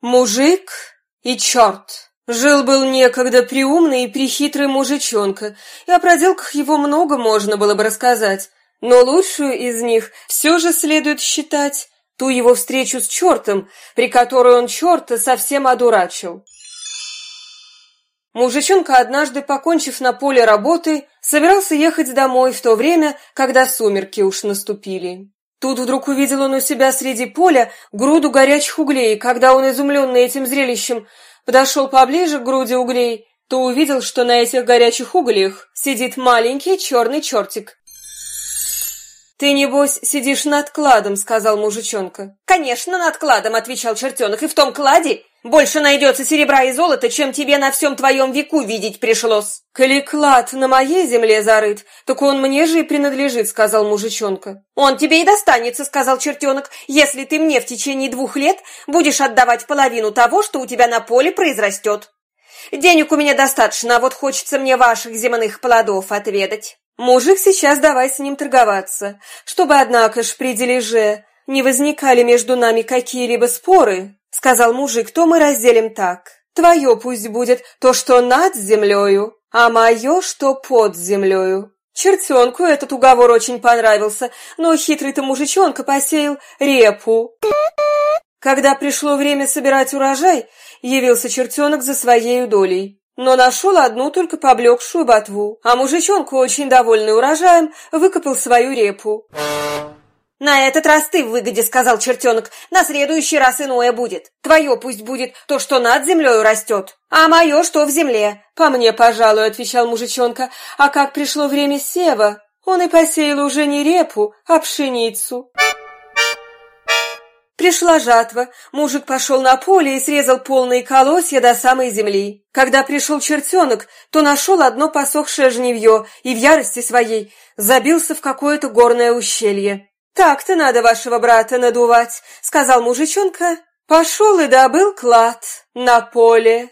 Мужик и черт. Жил-был некогда приумный и прихитрый мужичонка, и о проделках его много можно было бы рассказать, но лучшую из них все же следует считать ту его встречу с чертом, при которой он черта совсем одурачил. Мужичонка, однажды покончив на поле работы, собирался ехать домой в то время, когда сумерки уж наступили. Тут вдруг увидел он у себя среди поля груду горячих углей, когда он, изумленный этим зрелищем, подошел поближе к груди углей, то увидел, что на этих горячих углях сидит маленький черный чертик. «Ты, небось, сидишь над кладом», — сказал мужичонка. «Конечно, над кладом», — отвечал чертенок, — «и в том кладе больше найдется серебра и золота, чем тебе на всем твоем веку видеть пришлось». «Коли клад на моей земле зарыт, так он мне же и принадлежит», — сказал мужичонка. «Он тебе и достанется», — сказал чертенок, «если ты мне в течение двух лет будешь отдавать половину того, что у тебя на поле произрастет. Денег у меня достаточно, а вот хочется мне ваших земных плодов отведать». Мужик сейчас давай с ним торговаться, чтобы, однако ж, при дележе не возникали между нами какие-либо споры, сказал мужик, то мы разделим так. Твое пусть будет то, что над землею, а мое, что под землею. Чертенку этот уговор очень понравился, но хитрый-то мужичонка посеял репу. Когда пришло время собирать урожай, явился чертенок за своей долей но нашел одну только поблекшую ботву, а мужичонку, очень довольный урожаем, выкопал свою репу. «На этот раз ты в выгоде», — сказал чертенок, — «на следующий раз иное будет. Твое пусть будет то, что над землею растет, а мое, что в земле». «По мне, пожалуй», — отвечал мужичонка, — «а как пришло время сева, он и посеял уже не репу, а пшеницу». Пришла жатва, мужик пошел на поле и срезал полные колосья до самой земли. Когда пришел чертенок, то нашел одно посохшее жневье и в ярости своей забился в какое-то горное ущелье. «Так-то надо вашего брата надувать», — сказал мужичонка. Пошел и добыл клад на поле.